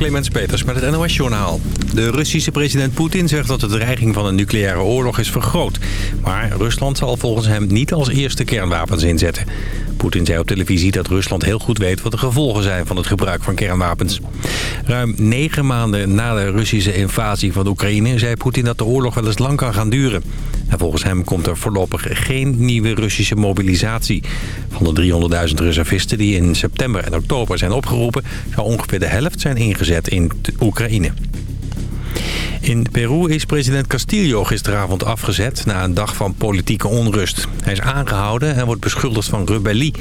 Clemens Peters met het NOS Journaal. De Russische president Poetin zegt dat de dreiging van een nucleaire oorlog is vergroot. Maar Rusland zal volgens hem niet als eerste kernwapens inzetten. Poetin zei op televisie dat Rusland heel goed weet wat de gevolgen zijn van het gebruik van kernwapens. Ruim negen maanden na de Russische invasie van Oekraïne zei Poetin dat de oorlog wel eens lang kan gaan duren. En volgens hem komt er voorlopig geen nieuwe Russische mobilisatie. Van de 300.000 reservisten die in september en oktober zijn opgeroepen... zou ongeveer de helft zijn ingezet in Oekraïne. In Peru is president Castillo gisteravond afgezet na een dag van politieke onrust. Hij is aangehouden en wordt beschuldigd van rebellie.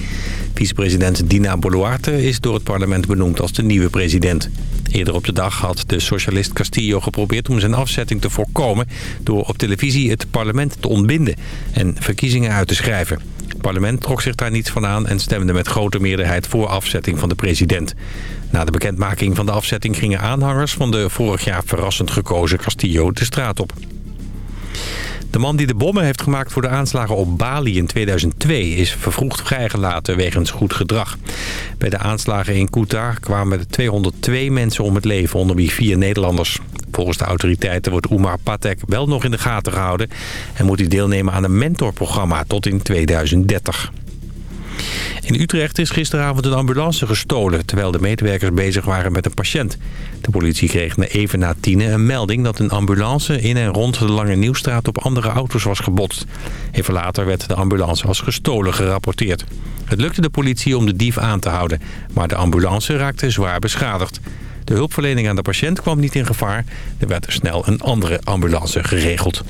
Vicepresident Dina Boluarte is door het parlement benoemd als de nieuwe president. Eerder op de dag had de socialist Castillo geprobeerd om zijn afzetting te voorkomen... door op televisie het parlement te ontbinden en verkiezingen uit te schrijven. Het parlement trok zich daar niets van aan en stemde met grote meerderheid voor afzetting van de president. Na de bekendmaking van de afzetting gingen aanhangers van de vorig jaar verrassend gekozen Castillo de straat op. De man die de bommen heeft gemaakt voor de aanslagen op Bali in 2002 is vervroegd vrijgelaten wegens goed gedrag. Bij de aanslagen in Kuta kwamen 202 mensen om het leven, onder wie vier Nederlanders. Volgens de autoriteiten wordt Umar Patek wel nog in de gaten gehouden... en moet hij deelnemen aan een mentorprogramma tot in 2030. In Utrecht is gisteravond een ambulance gestolen... terwijl de medewerkers bezig waren met een patiënt. De politie kreeg even na tienen een melding... dat een ambulance in en rond de Lange Nieuwstraat op andere auto's was gebotst. Even later werd de ambulance als gestolen gerapporteerd. Het lukte de politie om de dief aan te houden... maar de ambulance raakte zwaar beschadigd. De hulpverlening aan de patiënt kwam niet in gevaar. Er werd snel een andere ambulance geregeld.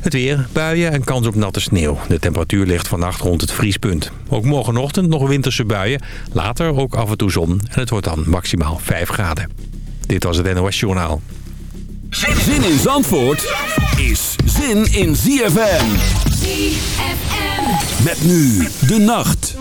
Het weer, buien en kans op natte sneeuw. De temperatuur ligt vannacht rond het vriespunt. Ook morgenochtend nog winterse buien. Later ook af en toe zon. En het wordt dan maximaal 5 graden. Dit was het NOS Journaal. Zin in Zandvoort is zin in ZFM. ZFM. Met nu de nacht.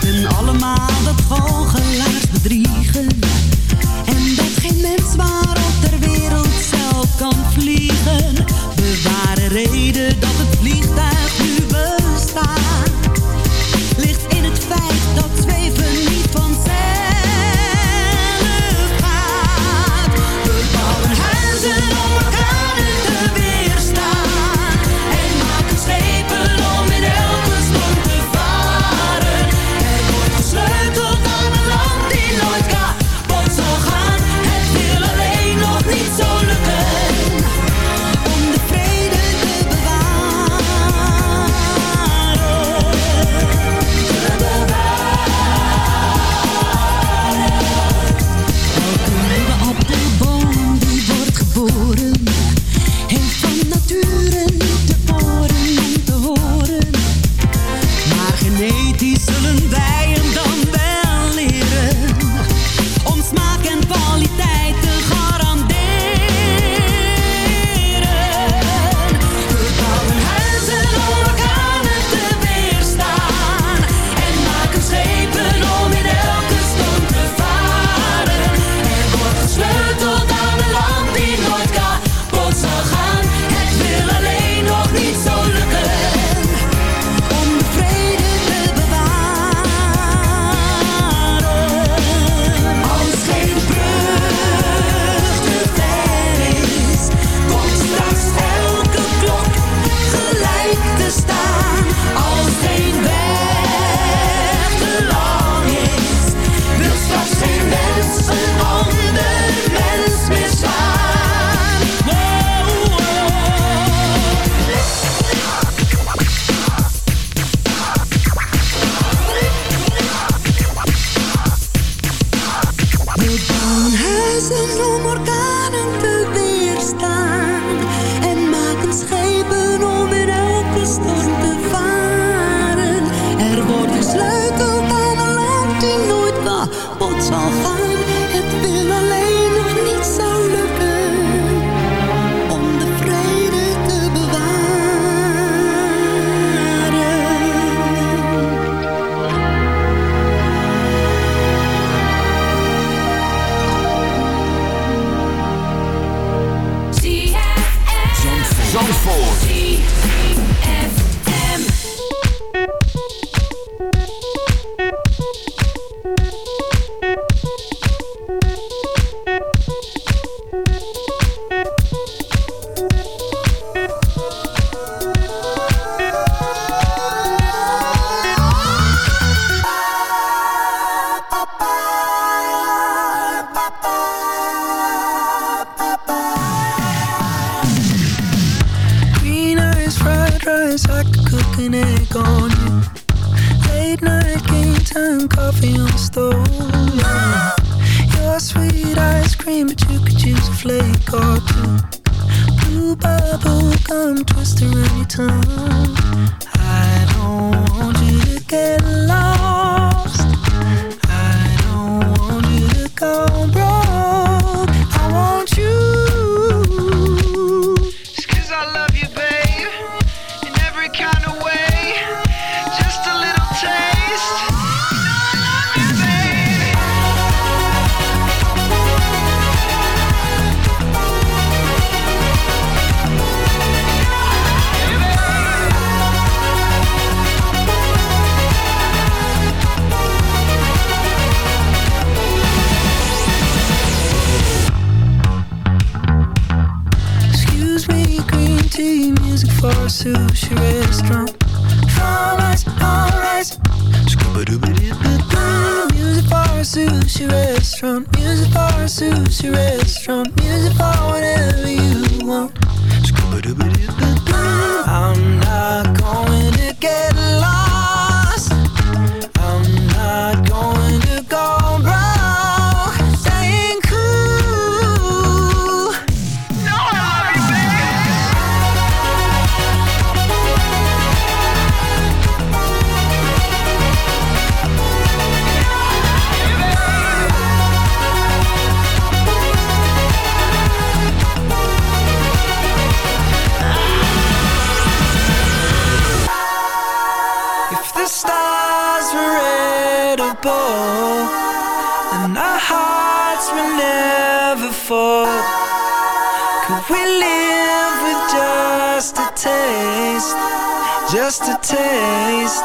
En allemaal dat goochelaars bedriegen. En dat geen mens waarop de wereld zelf kan vliegen. Beware reden dat het for a sushi restaurant. Alright, alright. Scuba dooba doo Music for a sushi restaurant. Music for a sushi restaurant. Music for whatever you want. Scuba dooba doo I'm not going to get Could we live with just a taste? Just a taste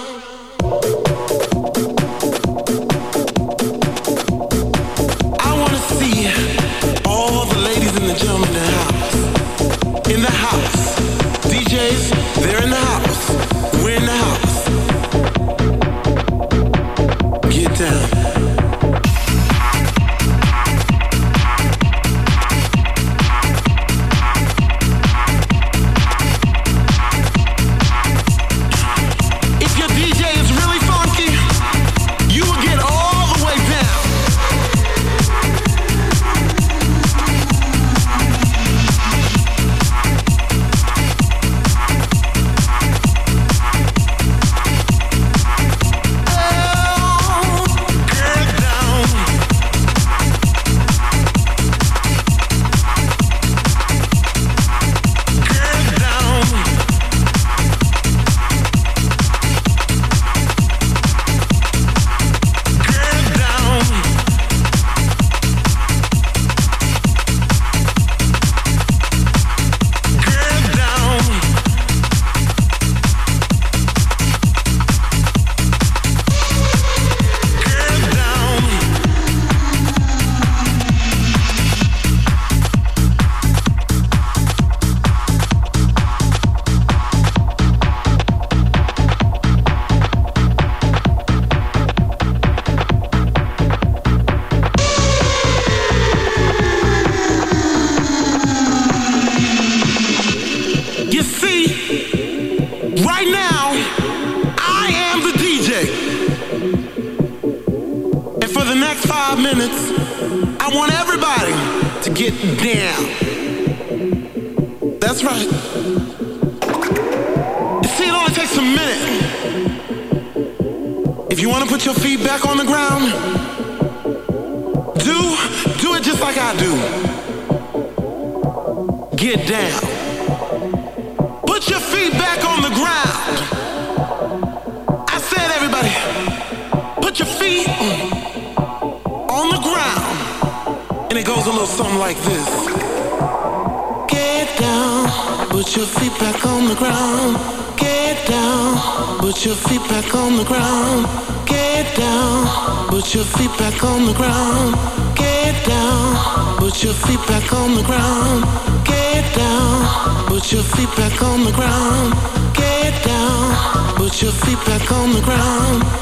back on the ground.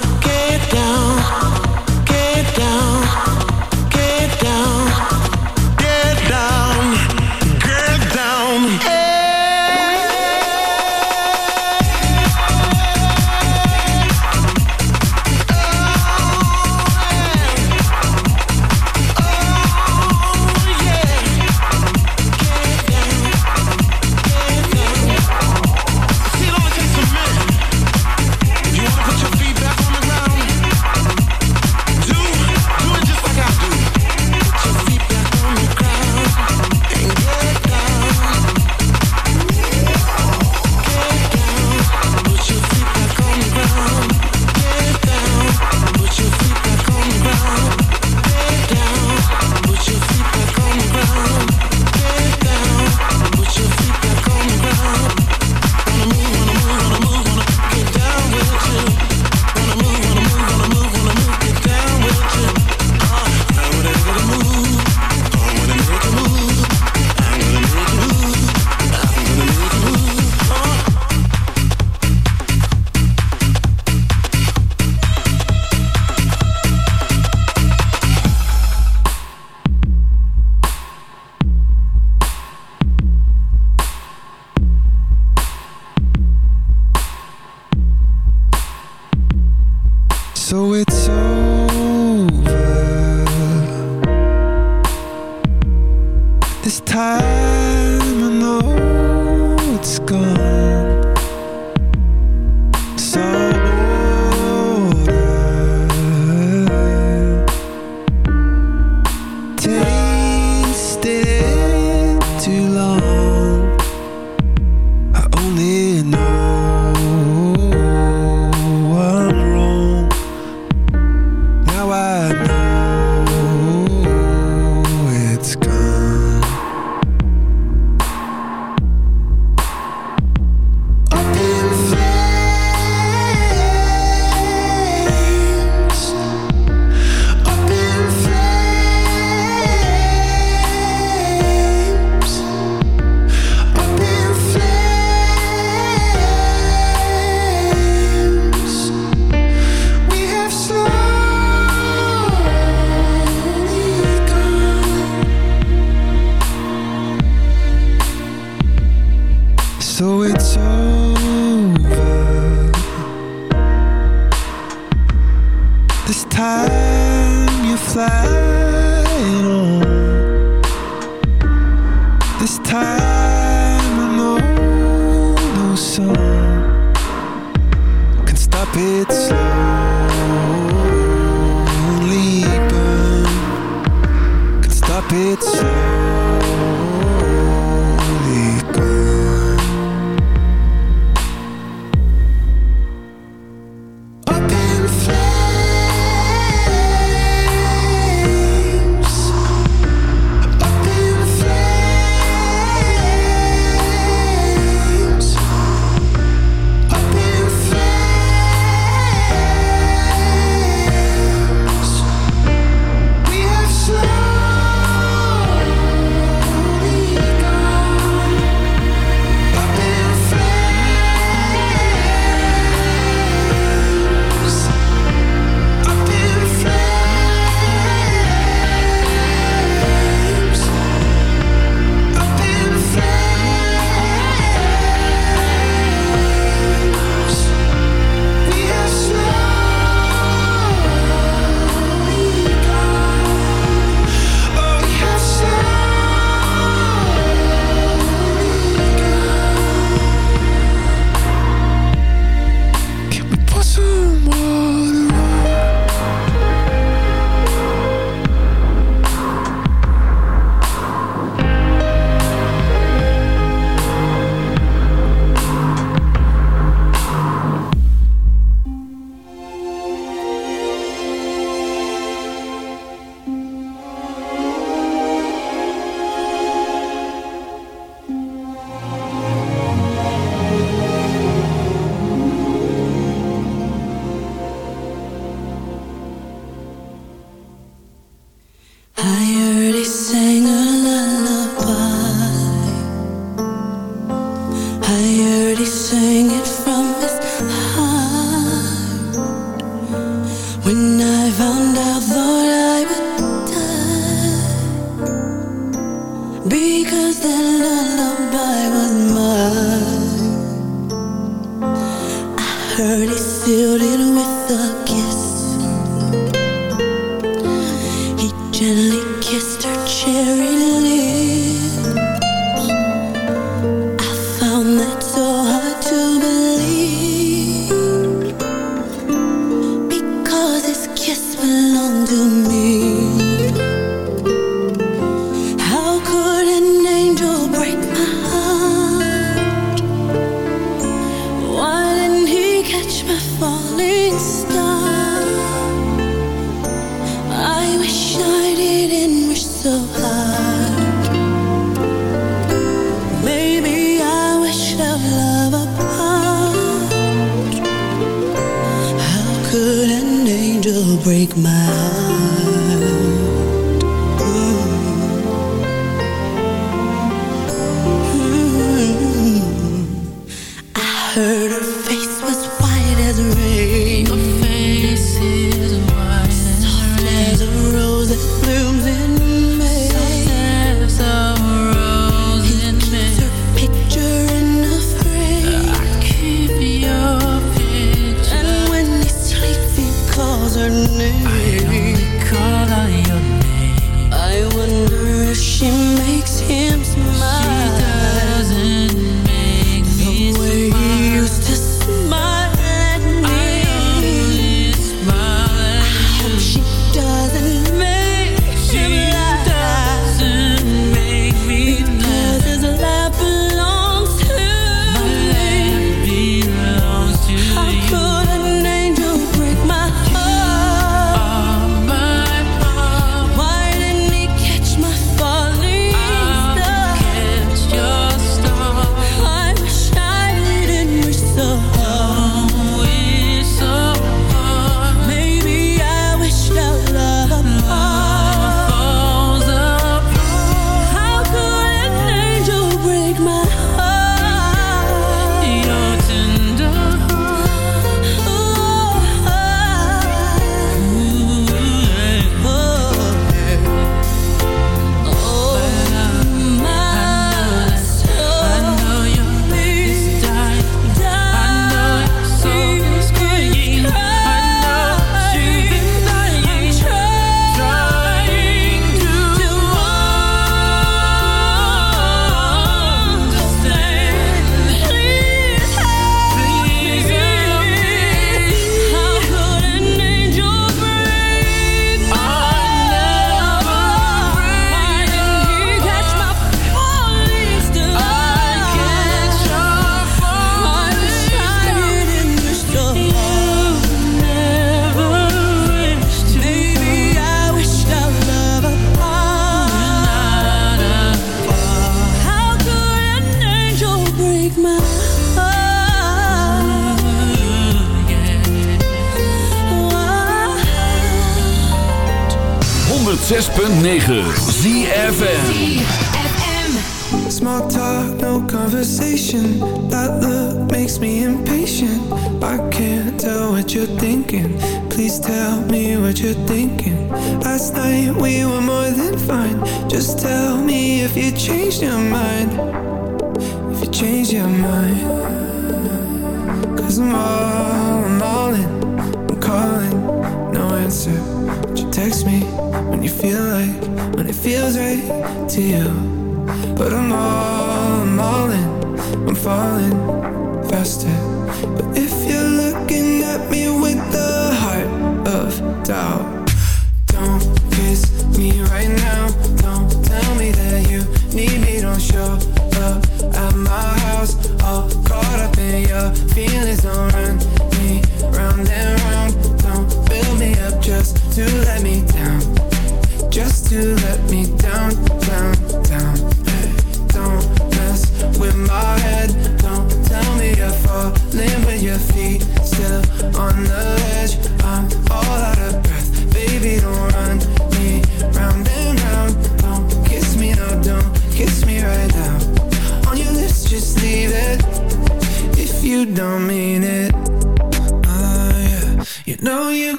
my heart.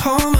Palm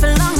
for long